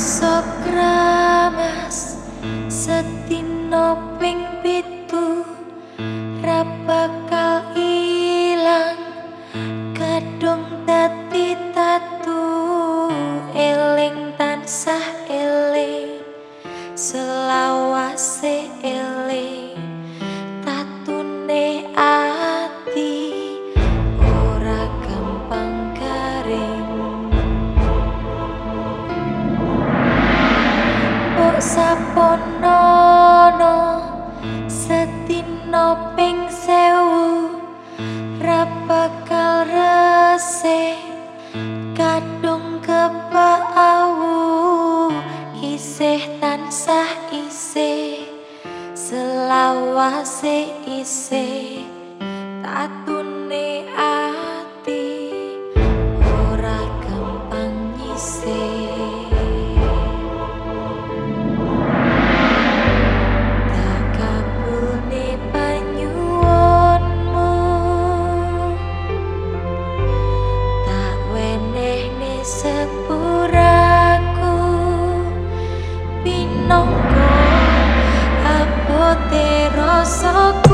sok kramas setino ping pitu ra bakal ilang. Kadung dati tatu eling tansah eling selawase eling. Kepaawu isih tansah isih selawase isih. Tatune so